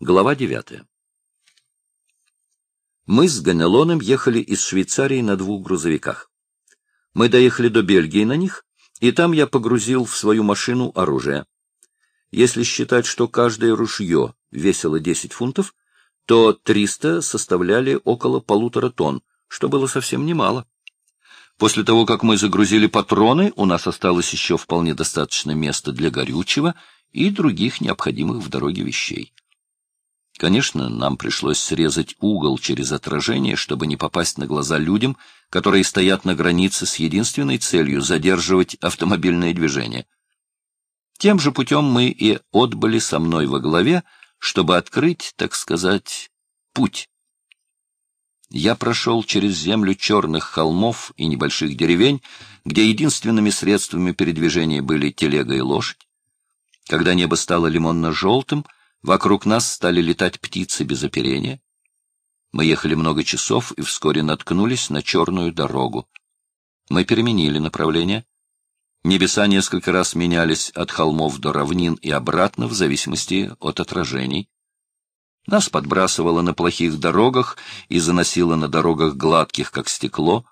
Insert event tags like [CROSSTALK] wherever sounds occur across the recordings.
Глава девятая. Мы с Ганелоном ехали из Швейцарии на двух грузовиках. Мы доехали до Бельгии на них, и там я погрузил в свою машину оружие. Если считать, что каждое ружье весило 10 фунтов, то 300 составляли около полутора тонн, что было совсем немало. После того, как мы загрузили патроны, у нас осталось еще вполне достаточно места для горючего и других необходимых в дороге вещей. Конечно, нам пришлось срезать угол через отражение, чтобы не попасть на глаза людям, которые стоят на границе с единственной целью задерживать автомобильное движение. Тем же путем мы и отбыли со мной во главе, чтобы открыть, так сказать, путь. Я прошел через землю черных холмов и небольших деревень, где единственными средствами передвижения были телега и лошадь. Когда небо стало лимонно-желтым, Вокруг нас стали летать птицы без оперения. Мы ехали много часов и вскоре наткнулись на черную дорогу. Мы переменили направление. Небеса несколько раз менялись от холмов до равнин и обратно в зависимости от отражений. Нас подбрасывало на плохих дорогах и заносило на дорогах гладких, как стекло.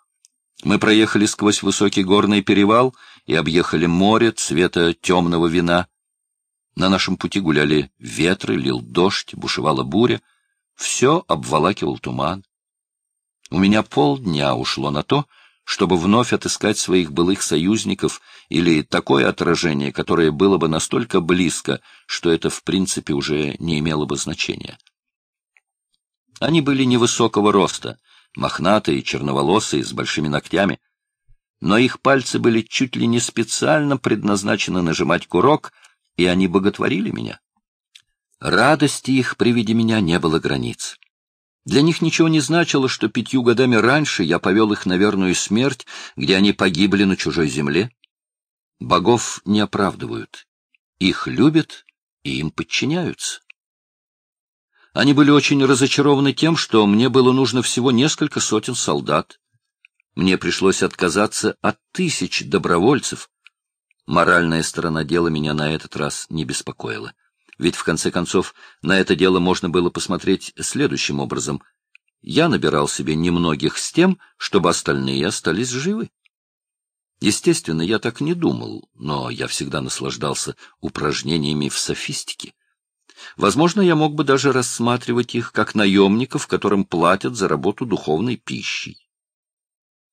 Мы проехали сквозь высокий горный перевал и объехали море цвета темного вина. На нашем пути гуляли ветры, лил дождь, бушевала буря. Все обволакивал туман. У меня полдня ушло на то, чтобы вновь отыскать своих былых союзников или такое отражение, которое было бы настолько близко, что это в принципе уже не имело бы значения. Они были невысокого роста, мохнатые, черноволосые, с большими ногтями, но их пальцы были чуть ли не специально предназначены нажимать курок — и они боготворили меня. Радости их при виде меня не было границ. Для них ничего не значило, что пятью годами раньше я повел их на верную смерть, где они погибли на чужой земле. Богов не оправдывают. Их любят и им подчиняются. Они были очень разочарованы тем, что мне было нужно всего несколько сотен солдат. Мне пришлось отказаться от тысяч добровольцев, Моральная сторона дела меня на этот раз не беспокоила. Ведь, в конце концов, на это дело можно было посмотреть следующим образом. Я набирал себе немногих с тем, чтобы остальные остались живы. Естественно, я так не думал, но я всегда наслаждался упражнениями в софистике. Возможно, я мог бы даже рассматривать их как наемников, которым платят за работу духовной пищей.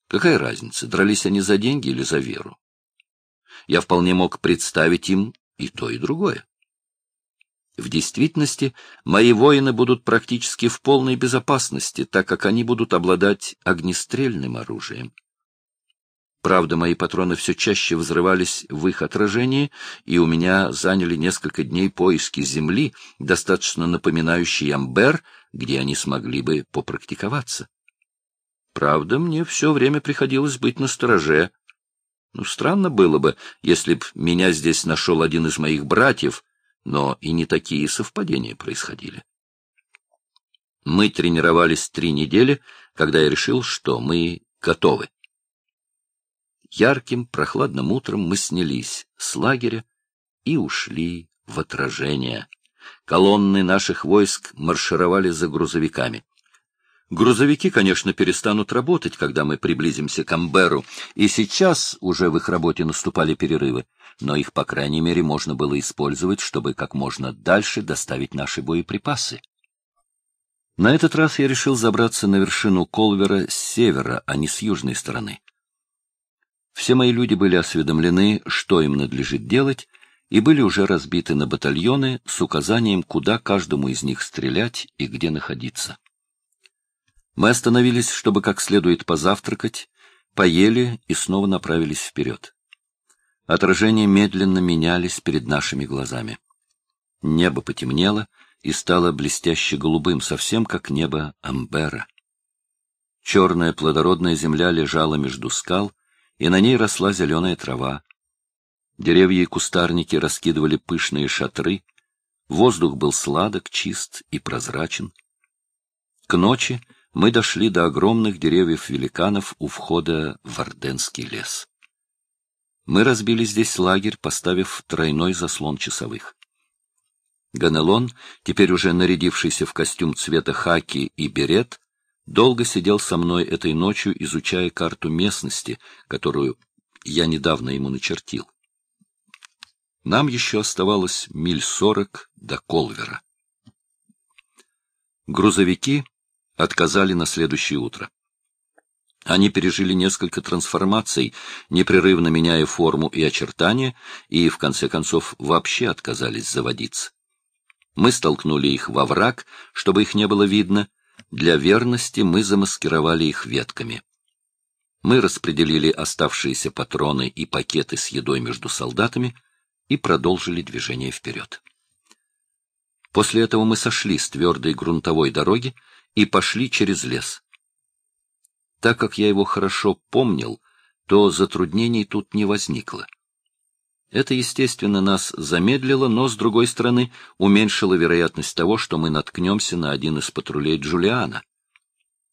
Какая разница, дрались они за деньги или за веру? Я вполне мог представить им и то, и другое. В действительности, мои воины будут практически в полной безопасности, так как они будут обладать огнестрельным оружием. Правда, мои патроны все чаще взрывались в их отражении, и у меня заняли несколько дней поиски земли, достаточно напоминающей амбер, где они смогли бы попрактиковаться. Правда, мне все время приходилось быть настороже, ну, странно было бы, если б меня здесь нашел один из моих братьев, но и не такие совпадения происходили. Мы тренировались три недели, когда я решил, что мы готовы. Ярким, прохладным утром мы снялись с лагеря и ушли в отражение. Колонны наших войск маршировали за грузовиками. Грузовики, конечно, перестанут работать, когда мы приблизимся к Амберу, и сейчас уже в их работе наступали перерывы, но их, по крайней мере, можно было использовать, чтобы как можно дальше доставить наши боеприпасы. На этот раз я решил забраться на вершину Колвера с севера, а не с южной стороны. Все мои люди были осведомлены, что им надлежит делать, и были уже разбиты на батальоны с указанием, куда каждому из них стрелять и где находиться. Мы остановились, чтобы как следует позавтракать, поели и снова направились вперед. Отражения медленно менялись перед нашими глазами. Небо потемнело и стало блестяще голубым, совсем как небо Амбера. Черная плодородная земля лежала между скал, и на ней росла зеленая трава. Деревья и кустарники раскидывали пышные шатры, воздух был сладок, чист и прозрачен. К ночи мы дошли до огромных деревьев-великанов у входа в Орденский лес. Мы разбили здесь лагерь, поставив тройной заслон часовых. Ганелон, теперь уже нарядившийся в костюм цвета хаки и берет, долго сидел со мной этой ночью, изучая карту местности, которую я недавно ему начертил. Нам еще оставалось миль сорок до Колвера. Грузовики отказали на следующее утро. Они пережили несколько трансформаций, непрерывно меняя форму и очертания, и, в конце концов, вообще отказались заводиться. Мы столкнули их во враг, чтобы их не было видно. Для верности мы замаскировали их ветками. Мы распределили оставшиеся патроны и пакеты с едой между солдатами и продолжили движение вперед. После этого мы сошли с твердой грунтовой дороги и пошли через лес. Так как я его хорошо помнил, то затруднений тут не возникло. Это, естественно, нас замедлило, но, с другой стороны, уменьшило вероятность того, что мы наткнемся на один из патрулей Джулиана.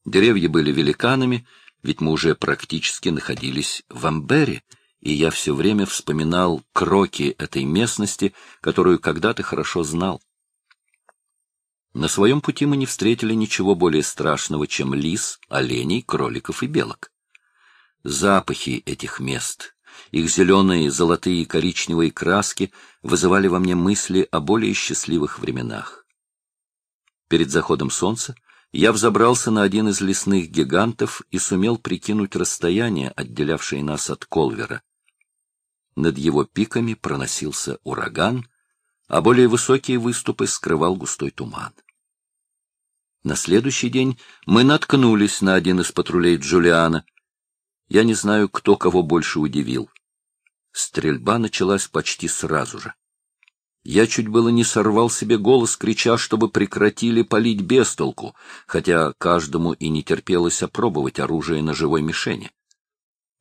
Деревья были великанами, ведь мы уже практически находились в Амбере, и я все время вспоминал кроки этой местности, которую когда-то хорошо знал. На своем пути мы не встретили ничего более страшного, чем лис, оленей, кроликов и белок. Запахи этих мест, их зеленые, золотые и коричневые краски вызывали во мне мысли о более счастливых временах. Перед заходом солнца я взобрался на один из лесных гигантов и сумел прикинуть расстояние, отделявшее нас от Колвера. Над его пиками проносился ураган, а более высокие выступы скрывал густой туман. На следующий день мы наткнулись на один из патрулей Джулиана. Я не знаю, кто кого больше удивил. Стрельба началась почти сразу же. Я чуть было не сорвал себе голос, крича, чтобы прекратили палить без толку, хотя каждому и не терпелось опробовать оружие на живой мишени.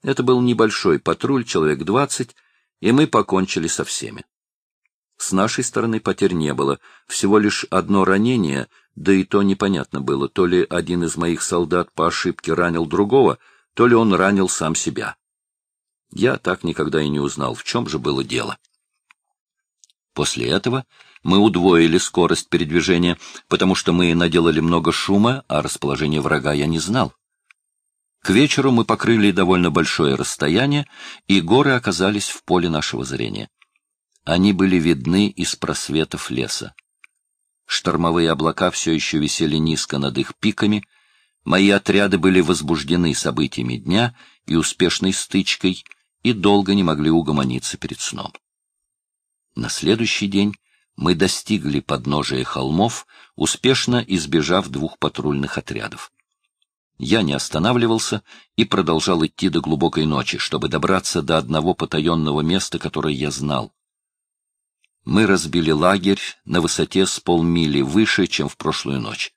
Это был небольшой патруль, человек двадцать, и мы покончили со всеми. С нашей стороны потерь не было, всего лишь одно ранение, да и то непонятно было, то ли один из моих солдат по ошибке ранил другого, то ли он ранил сам себя. Я так никогда и не узнал, в чем же было дело. После этого мы удвоили скорость передвижения, потому что мы наделали много шума, а расположение врага я не знал. К вечеру мы покрыли довольно большое расстояние, и горы оказались в поле нашего зрения. Они были видны из просветов леса. Штормовые облака все еще висели низко над их пиками, мои отряды были возбуждены событиями дня и успешной стычкой — и долго не могли угомониться перед сном. На следующий день мы достигли подножия холмов, успешно избежав двух патрульных отрядов. Я не останавливался и продолжал идти до глубокой ночи, чтобы добраться до одного потаенного места, которое я знал. Мы разбили лагерь на высоте с полмили выше, чем в прошлую ночь.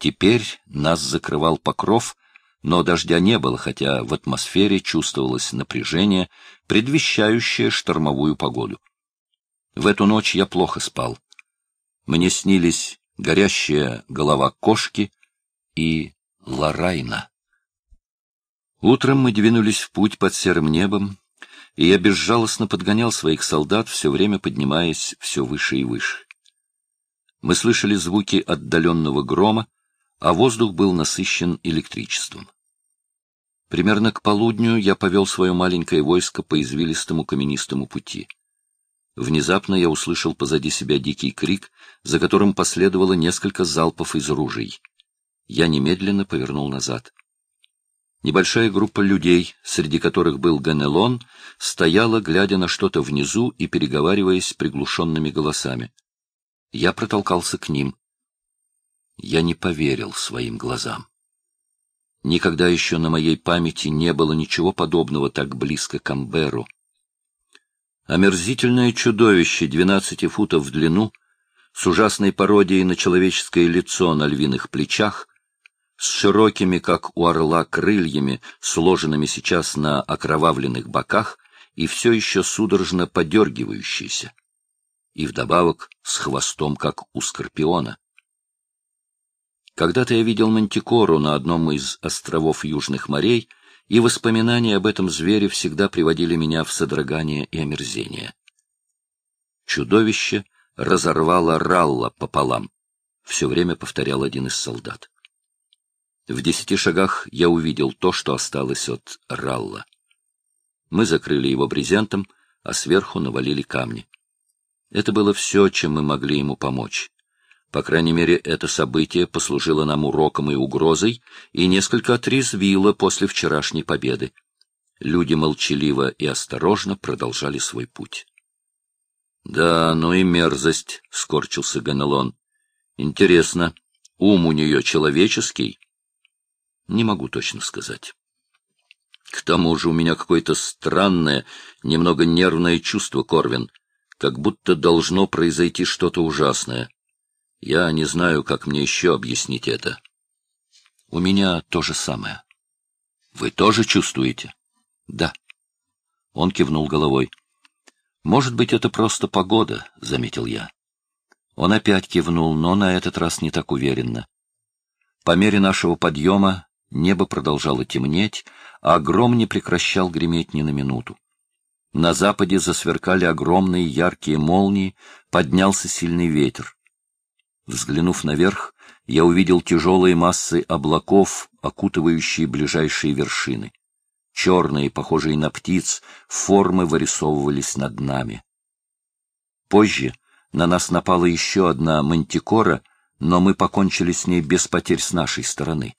Теперь нас закрывал покров, но дождя не было, хотя в атмосфере чувствовалось напряжение, предвещающее штормовую погоду. В эту ночь я плохо спал. Мне снились горящая голова кошки и Лорайна. Утром мы двинулись в путь под серым небом, и я безжалостно подгонял своих солдат, все время поднимаясь все выше и выше. Мы слышали звуки отдаленного грома, а воздух был насыщен электричеством. Примерно к полудню я повел свое маленькое войско по извилистому каменистому пути. Внезапно я услышал позади себя дикий крик, за которым последовало несколько залпов из ружей. Я немедленно повернул назад. Небольшая группа людей, среди которых был Ганелон, стояла, глядя на что-то внизу и переговариваясь приглушенными голосами. Я протолкался к ним. Я не поверил своим глазам. Никогда еще на моей памяти не было ничего подобного так близко к Амберу. Омерзительное чудовище двенадцати футов в длину, с ужасной пародией на человеческое лицо на львиных плечах, с широкими, как у орла, крыльями, сложенными сейчас на окровавленных боках и все еще судорожно подергивающийся, и вдобавок с хвостом, как у скорпиона. Когда-то я видел мантикору на одном из островов Южных морей, и воспоминания об этом звере всегда приводили меня в содрогание и омерзение. Чудовище разорвало Ралла пополам, — все время повторял один из солдат. В десяти шагах я увидел то, что осталось от Ралла. Мы закрыли его брезентом, а сверху навалили камни. Это было все, чем мы могли ему помочь. По крайней мере, это событие послужило нам уроком и угрозой и несколько отрезвило после вчерашней победы. Люди молчаливо и осторожно продолжали свой путь. — Да, ну и мерзость, — скорчился Ганелон. — Интересно, ум у нее человеческий? — Не могу точно сказать. К тому же у меня какое-то странное, немного нервное чувство, Корвин, как будто должно произойти что-то ужасное. Я не знаю, как мне еще объяснить это. У меня то же самое. Вы тоже чувствуете? Да. Он кивнул головой. «Может быть, это просто погода», — заметил я. Он опять кивнул, но на этот раз не так уверенно. По мере нашего подъема небо продолжало темнеть, а гром не прекращал греметь ни на минуту. На западе засверкали огромные яркие молнии, поднялся сильный ветер. Взглянув наверх, я увидел тяжелые массы облаков, окутывающие ближайшие вершины черные, похожие на птиц, формы вырисовывались над нами. Позже на нас напала еще одна мантикора, но мы покончили с ней без потерь с нашей стороны.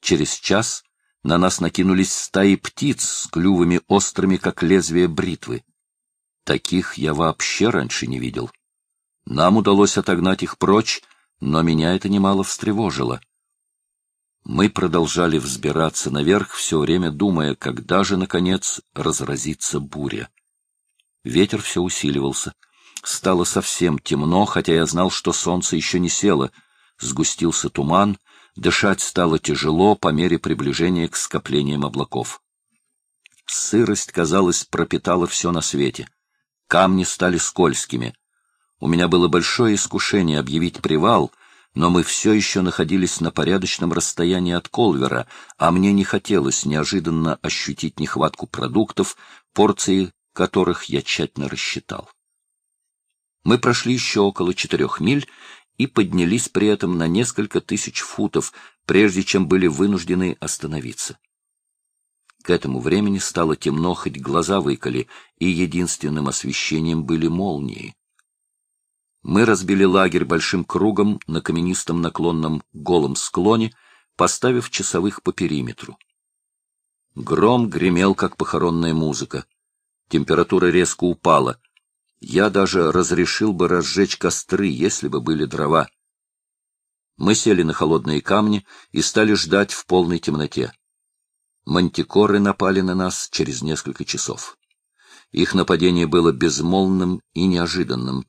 Через час на нас накинулись стаи птиц с клювами острыми, как лезвие бритвы. Таких я вообще раньше не видел. Нам удалось отогнать их прочь, но меня это немало встревожило. Мы продолжали взбираться наверх, все время думая, когда же, наконец, разразится буря. Ветер все усиливался. Стало совсем темно, хотя я знал, что солнце еще не село. Сгустился туман, дышать стало тяжело по мере приближения к скоплениям облаков. Сырость, казалось, пропитала все на свете. Камни стали скользкими. У меня было большое искушение объявить привал — но мы все еще находились на порядочном расстоянии от Колвера, а мне не хотелось неожиданно ощутить нехватку продуктов, порции которых я тщательно рассчитал. Мы прошли еще около четырех миль и поднялись при этом на несколько тысяч футов, прежде чем были вынуждены остановиться. К этому времени стало темно, хоть глаза выколи, и единственным освещением были молнии. Мы разбили лагерь большим кругом на каменистом наклонном голом склоне, поставив часовых по периметру. Гром гремел, как похоронная музыка. Температура резко упала. Я даже разрешил бы разжечь костры, если бы были дрова. Мы сели на холодные камни и стали ждать в полной темноте. Мантикоры напали на нас через несколько часов. Их нападение было безмолвным и неожиданным.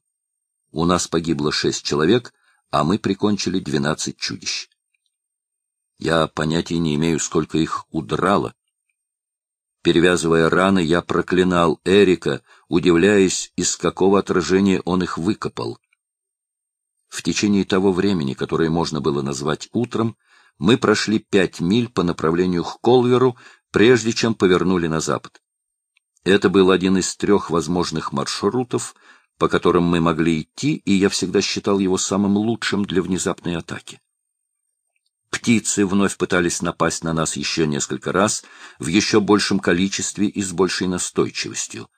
У нас погибло шесть человек, а мы прикончили двенадцать чудищ. Я понятия не имею, сколько их удрало. Перевязывая раны, я проклинал Эрика, удивляясь, из какого отражения он их выкопал. В течение того времени, которое можно было назвать утром, мы прошли пять миль по направлению к Колверу, прежде чем повернули на запад. Это был один из трех возможных маршрутов, по которым мы могли идти, и я всегда считал его самым лучшим для внезапной атаки. Птицы вновь пытались напасть на нас еще несколько раз, в еще большем количестве и с большей настойчивостью.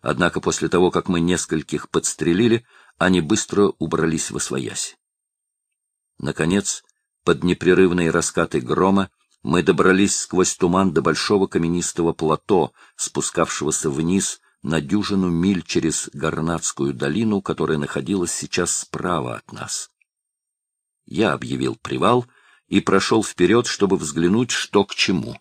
Однако после того, как мы нескольких подстрелили, они быстро убрались во своясь. Наконец, под непрерывные раскаты грома, мы добрались сквозь туман до большого каменистого плато, спускавшегося вниз на дюжину миль через Горнатскую долину, которая находилась сейчас справа от нас. Я объявил привал и прошел вперед, чтобы взглянуть, что к чему.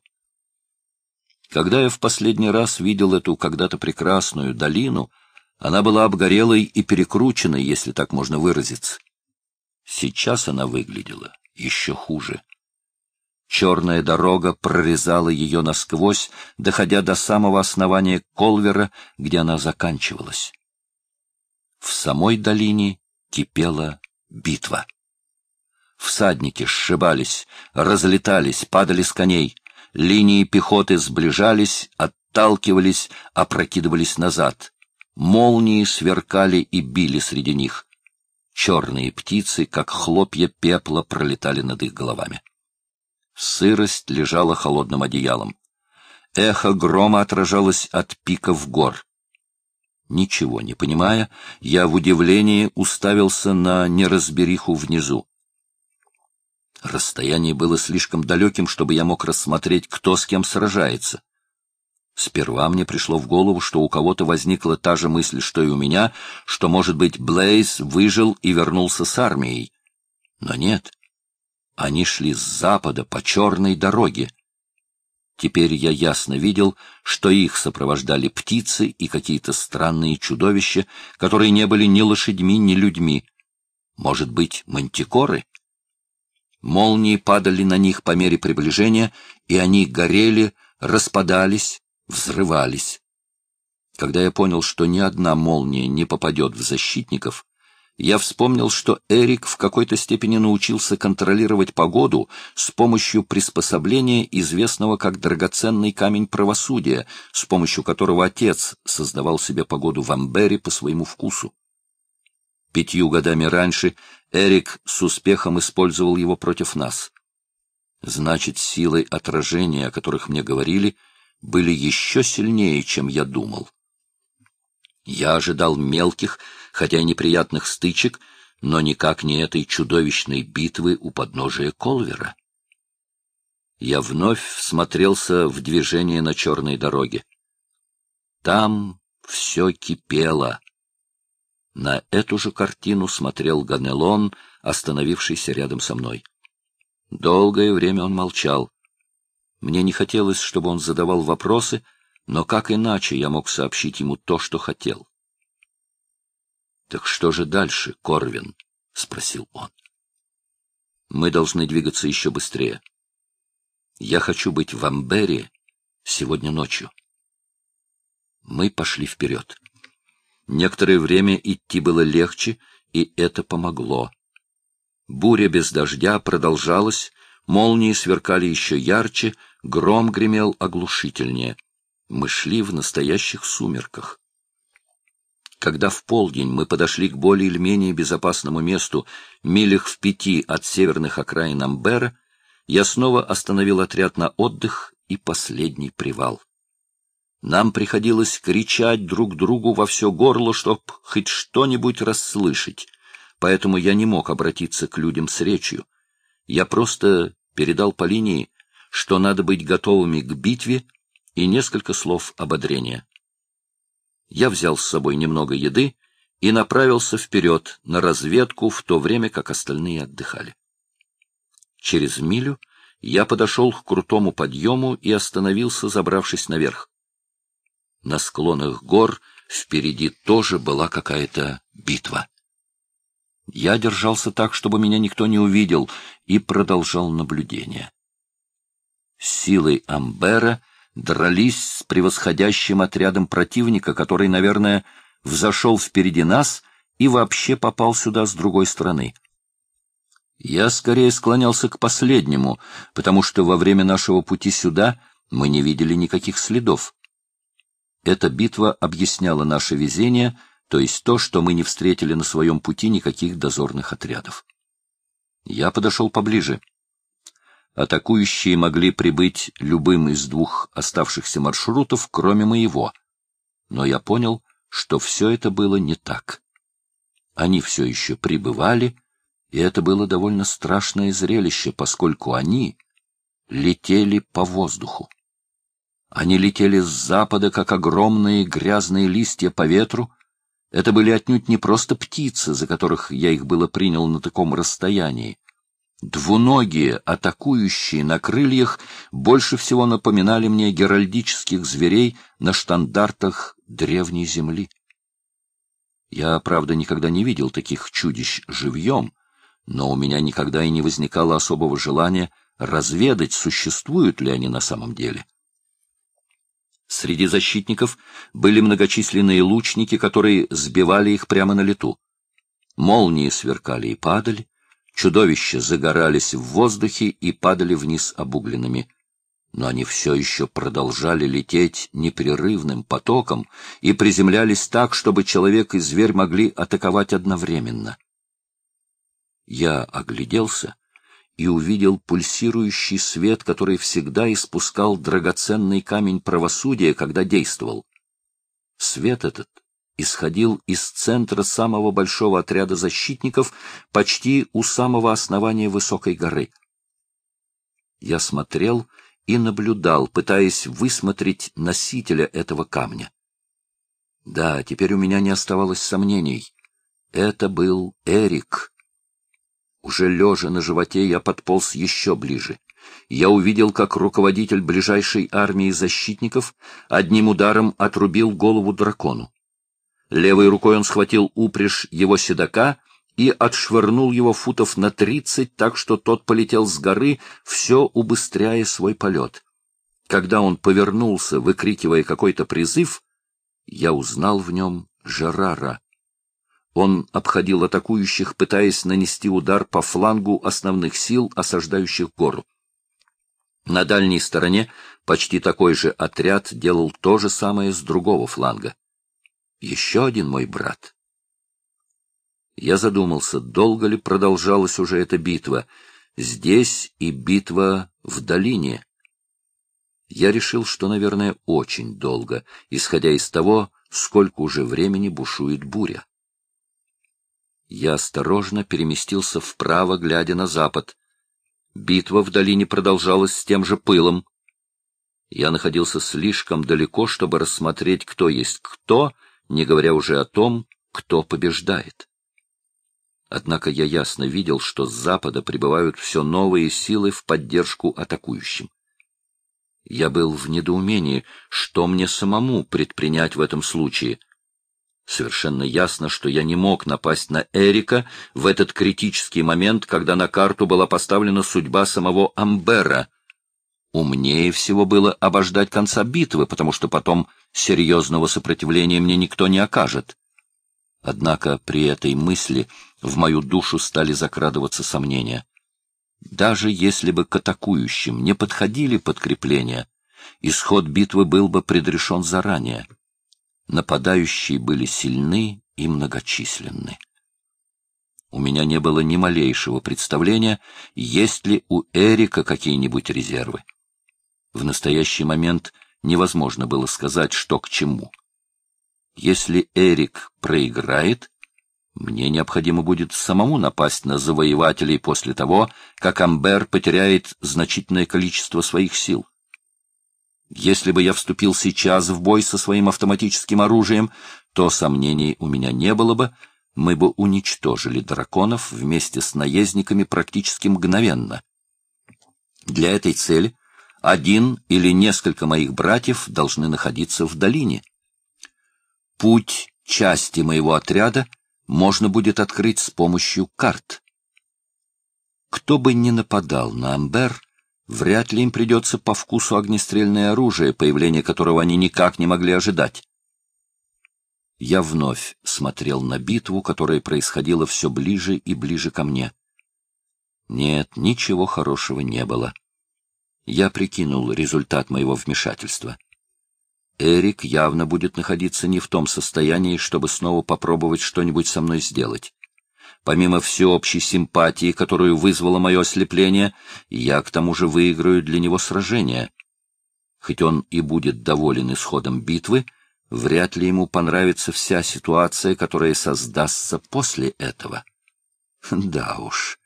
Когда я в последний раз видел эту когда-то прекрасную долину, она была обгорелой и перекрученной, если так можно выразиться. Сейчас она выглядела еще хуже. Черная дорога прорезала ее насквозь, доходя до самого основания Колвера, где она заканчивалась. В самой долине кипела битва. Всадники сшибались, разлетались, падали с коней. Линии пехоты сближались, отталкивались, опрокидывались назад. Молнии сверкали и били среди них. Черные птицы, как хлопья пепла, пролетали над их головами. Сырость лежала холодным одеялом. Эхо грома отражалось от пиков гор. Ничего не понимая, я в удивлении уставился на неразбериху внизу. Расстояние было слишком далеким, чтобы я мог рассмотреть, кто с кем сражается. Сперва мне пришло в голову, что у кого-то возникла та же мысль, что и у меня, что, может быть, Блейз выжил и вернулся с армией. Но нет. Они шли с запада по черной дороге. Теперь я ясно видел, что их сопровождали птицы и какие-то странные чудовища, которые не были ни лошадьми, ни людьми. Может быть, мантикоры? Молнии падали на них по мере приближения, и они горели, распадались, взрывались. Когда я понял, что ни одна молния не попадет в защитников, я вспомнил, что Эрик в какой-то степени научился контролировать погоду с помощью приспособления, известного как драгоценный камень правосудия, с помощью которого отец создавал себе погоду в Амбере по своему вкусу. Пятью годами раньше Эрик с успехом использовал его против нас. Значит, силой отражения, о которых мне говорили, были еще сильнее, чем я думал. Я ожидал мелких, хотя и неприятных стычек, но никак не этой чудовищной битвы у подножия Колвера. Я вновь всмотрелся в движение на черной дороге. Там все кипело. На эту же картину смотрел Ганелон, остановившийся рядом со мной. Долгое время он молчал. Мне не хотелось, чтобы он задавал вопросы, но как иначе я мог сообщить ему то, что хотел? — Так что же дальше, Корвин? — спросил он. — Мы должны двигаться еще быстрее. Я хочу быть в Амбере сегодня ночью. Мы пошли вперед. Некоторое время идти было легче, и это помогло. Буря без дождя продолжалась, молнии сверкали еще ярче, гром гремел оглушительнее — мы шли в настоящих сумерках. Когда в полдень мы подошли к более или менее безопасному месту, милях в пяти от северных окраин Амбера, я снова остановил отряд на отдых и последний привал. Нам приходилось кричать друг другу во все горло, чтоб хоть что-нибудь расслышать, поэтому я не мог обратиться к людям с речью. Я просто передал по линии, что надо быть готовыми к битве и несколько слов ободрения. Я взял с собой немного еды и направился вперед на разведку, в то время как остальные отдыхали. Через милю я подошел к крутому подъему и остановился, забравшись наверх. На склонах гор впереди тоже была какая-то битва. Я держался так, чтобы меня никто не увидел, и продолжал наблюдение. Силой Амбера дрались с превосходящим отрядом противника, который, наверное, взошел впереди нас и вообще попал сюда с другой стороны. Я скорее склонялся к последнему, потому что во время нашего пути сюда мы не видели никаких следов. Эта битва объясняла наше везение, то есть то, что мы не встретили на своем пути никаких дозорных отрядов. Я подошел поближе. Атакующие могли прибыть любым из двух оставшихся маршрутов, кроме моего. Но я понял, что все это было не так. Они все еще прибывали, и это было довольно страшное зрелище, поскольку они летели по воздуху. Они летели с запада, как огромные грязные листья по ветру. Это были отнюдь не просто птицы, за которых я их было принял на таком расстоянии. Двуногие, атакующие на крыльях, больше всего напоминали мне геральдических зверей на штандартах древней земли. Я, правда, никогда не видел таких чудищ живьем, но у меня никогда и не возникало особого желания разведать, существуют ли они на самом деле. Среди защитников были многочисленные лучники, которые сбивали их прямо на лету. Молнии сверкали и падали, Чудовища загорались в воздухе и падали вниз обугленными. но они все еще продолжали лететь непрерывным потоком и приземлялись так, чтобы человек и зверь могли атаковать одновременно. Я огляделся и увидел пульсирующий свет, который всегда испускал драгоценный камень правосудия, когда действовал. Свет этот исходил из центра самого большого отряда защитников, почти у самого основания высокой горы. Я смотрел и наблюдал, пытаясь высмотреть носителя этого камня. Да, теперь у меня не оставалось сомнений. Это был Эрик. Уже лежа на животе, я подполз еще ближе. Я увидел, как руководитель ближайшей армии защитников одним ударом отрубил голову дракону. Левой рукой он схватил упряжь его седока и отшвырнул его футов на тридцать, так что тот полетел с горы, все убыстряя свой полет. Когда он повернулся, выкрикивая какой-то призыв, я узнал в нем Жерара. Он обходил атакующих, пытаясь нанести удар по флангу основных сил, осаждающих гору. На дальней стороне почти такой же отряд делал то же самое с другого фланга. Еще один мой брат. Я задумался, долго ли продолжалась уже эта битва, здесь и битва в долине. Я решил, что, наверное, очень долго, исходя из того, сколько уже времени бушует буря. Я осторожно переместился вправо, глядя на запад. Битва в долине продолжалась с тем же пылом. Я находился слишком далеко, чтобы рассмотреть, кто есть кто, не говоря уже о том, кто побеждает. Однако я ясно видел, что с запада прибывают все новые силы в поддержку атакующим. Я был в недоумении, что мне самому предпринять в этом случае. Совершенно ясно, что я не мог напасть на Эрика в этот критический момент, когда на карту была поставлена судьба самого Амбера. Умнее всего было обождать конца битвы, потому что потом серьезного сопротивления мне никто не окажет. Однако при этой мысли в мою душу стали закрадываться сомнения. Даже если бы к атакующим не подходили подкрепления, исход битвы был бы предрешен заранее. Нападающие были сильны и многочисленны. У меня не было ни малейшего представления, есть ли у Эрика какие-нибудь резервы. В настоящий момент невозможно было сказать, что к чему. Если Эрик проиграет, мне необходимо будет самому напасть на завоевателей после того, как Амбер потеряет значительное количество своих сил. Если бы я вступил сейчас в бой со своим автоматическим оружием, то сомнений у меня не было бы, мы бы уничтожили драконов вместе с наездниками практически мгновенно. Для этой цели один или несколько моих братьев должны находиться в долине. Путь части моего отряда можно будет открыть с помощью карт. Кто бы ни нападал на Амбер, вряд ли им придется по вкусу огнестрельное оружие, появление которого они никак не могли ожидать. Я вновь смотрел на битву, которая происходила все ближе и ближе ко мне. Нет, ничего хорошего не было. Я прикинул результат моего вмешательства. Эрик явно будет находиться не в том состоянии, чтобы снова попробовать что-нибудь со мной сделать. Помимо всеобщей симпатии, которую вызвало мое ослепление, я к тому же выиграю для него сражение. Хоть он и будет доволен исходом битвы, вряд ли ему понравится вся ситуация, которая создастся после этого. [LAUGHS] Да уж.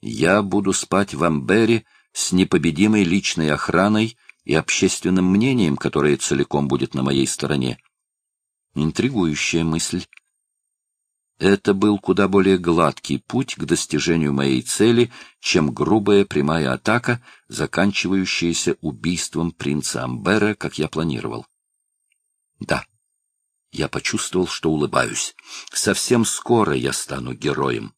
Я буду спать в Амбере с непобедимой личной охраной и общественным мнением, которое целиком будет на моей стороне. Интригующая мысль. Это был куда более гладкий путь к достижению моей цели, чем грубая прямая атака, заканчивающаяся убийством принца Амбера, как я планировал. Да, я почувствовал, что улыбаюсь. Совсем скоро я стану героем.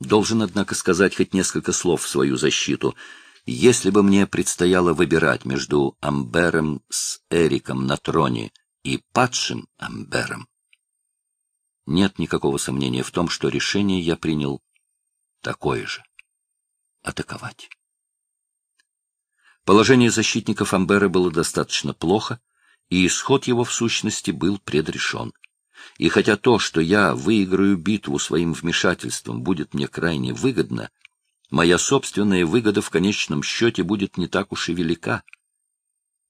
Должен, однако, сказать хоть несколько слов в свою защиту — если бы мне предстояло выбирать между Амбером с Эриком на троне и падшим Амбером, нет никакого сомнения в том, что решение я принял такое же — атаковать. Положение защитников Амбера было достаточно плохо, и исход его в сущности был предрешен. И хотя то, что я выиграю битву своим вмешательством, будет мне крайне выгодно, моя собственная выгода в конечном счете будет не так уж и велика.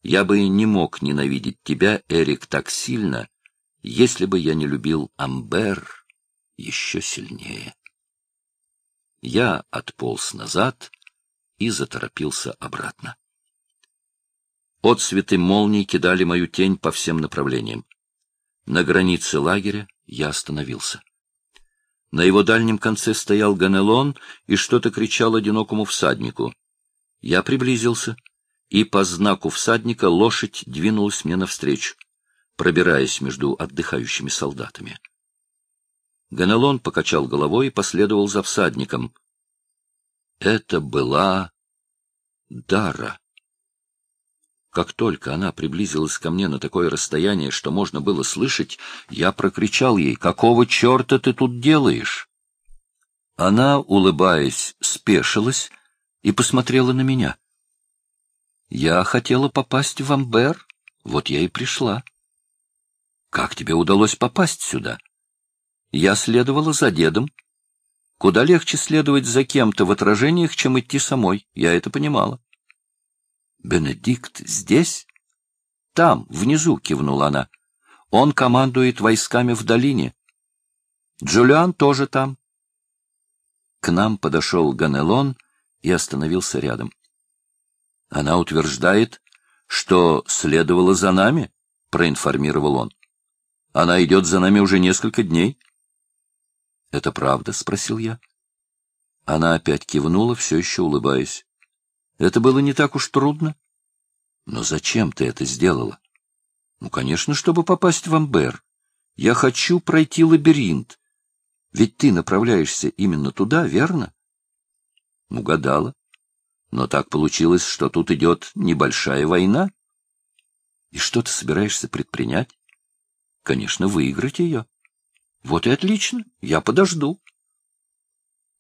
Я бы не мог ненавидеть тебя, Эрик, так сильно, если бы я не любил Амбер еще сильнее. Я отполз назад и заторопился обратно. Отцветы молний кидали мою тень по всем направлениям. На границе лагеря я остановился. На его дальнем конце стоял Ганелон и что-то кричал одинокому всаднику. Я приблизился, и по знаку всадника лошадь двинулась мне навстречу, пробираясь между отдыхающими солдатами. Ганелон покачал головой и последовал за всадником. Это была Дара. Как только она приблизилась ко мне на такое расстояние, что можно было слышать, я прокричал ей, «Какого черта ты тут делаешь?» Она, улыбаясь, спешилась и посмотрела на меня. «Я хотела попасть в Амбер, вот я и пришла». «Как тебе удалось попасть сюда?» «Я следовала за дедом. Куда легче следовать за кем-то в отражениях, чем идти самой, я это понимала». Бенедикт здесь? Там, внизу, кивнула она. Он командует войсками в долине. Джулиан тоже там. К нам подошел Ганелон и остановился рядом. Она утверждает, что следовала за нами, проинформировал он. Она идет за нами уже несколько дней. — Это правда? — спросил я. Она опять кивнула, все еще улыбаясь. Это было не так уж трудно. Но зачем ты это сделала? Ну, конечно, чтобы попасть в Амбер. Я хочу пройти лабиринт. Ведь ты направляешься именно туда, верно? Угадала. Но так получилось, что тут идет небольшая война. И что ты собираешься предпринять? Конечно, выиграть ее. Вот и отлично, я подожду.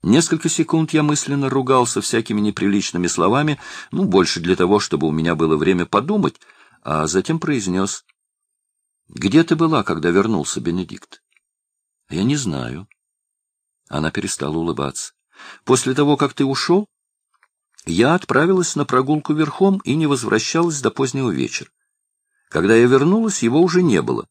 Несколько секунд я мысленно ругался всякими неприличными словами, ну, больше для того, чтобы у меня было время подумать, а затем произнес. — Где ты была, когда вернулся, Бенедикт? — Я не знаю. Она перестала улыбаться. — После того, как ты ушел, я отправилась на прогулку верхом и не возвращалась до позднего вечера. Когда я вернулась, его уже не было.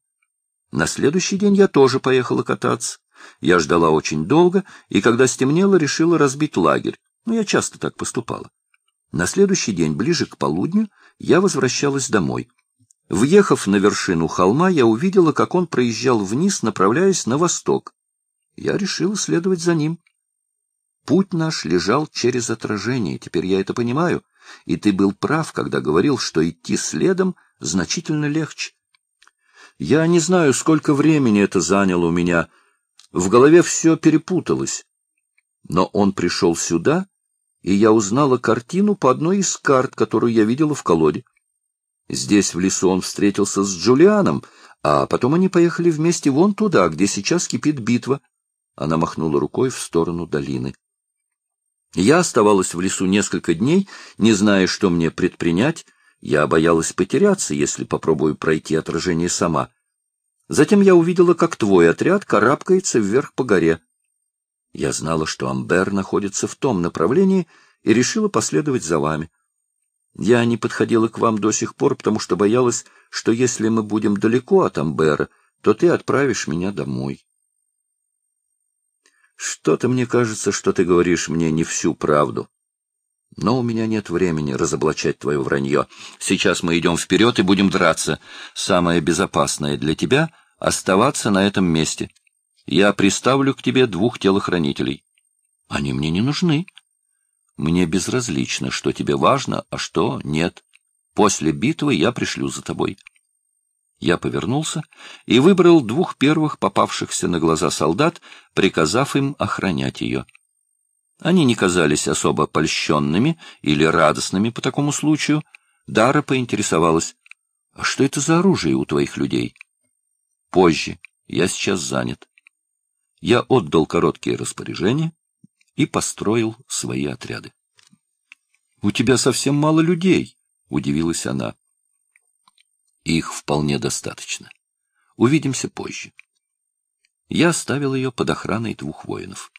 На следующий день я тоже поехала кататься. Я ждала очень долго, и когда стемнело, решила разбить лагерь. Ну, я часто так поступала. На следующий день, ближе к полудню, я возвращалась домой. Въехав на вершину холма, я увидела, как он проезжал вниз, направляясь на восток. Я решила следовать за ним. Путь наш лежал через отражение, теперь я это понимаю, и ты был прав, когда говорил, что идти следом значительно легче. Я не знаю, сколько времени это заняло у меня, — в голове все перепуталось. Но он пришел сюда, и я узнала картину по одной из карт, которую я видела в колоде. Здесь, в лесу, он встретился с Джулианом, а потом они поехали вместе вон туда, где сейчас кипит битва. Она махнула рукой в сторону долины. Я оставалась в лесу несколько дней, не зная, что мне предпринять. Я боялась потеряться, если попробую пройти отражение сама. Затем я увидела, как твой отряд карабкается вверх по горе. Я знала, что Амбер находится в том направлении, и решила последовать за вами. Я не подходила к вам до сих пор, потому что боялась, что если мы будем далеко от Амбера, то ты отправишь меня домой. Что-то мне кажется, что ты говоришь мне не всю правду. Но у меня нет времени разоблачать твое вранье. Сейчас мы идем вперед и будем драться. Самое безопасное для тебя оставаться на этом месте. Я приставлю к тебе двух телохранителей. Они мне не нужны. Мне безразлично, что тебе важно, а что нет. После битвы я пришлю за тобой. Я повернулся и выбрал двух первых попавшихся на глаза солдат, приказав им охранять ее. Они не казались особо польщенными или радостными по такому случаю. Дара поинтересовалась, «А что это за оружие у твоих людей?» Позже. Я сейчас занят. Я отдал короткие распоряжения и построил свои отряды. У тебя совсем мало людей, — удивилась она. Их вполне достаточно. Увидимся позже. Я оставил ее под охраной двух воинов.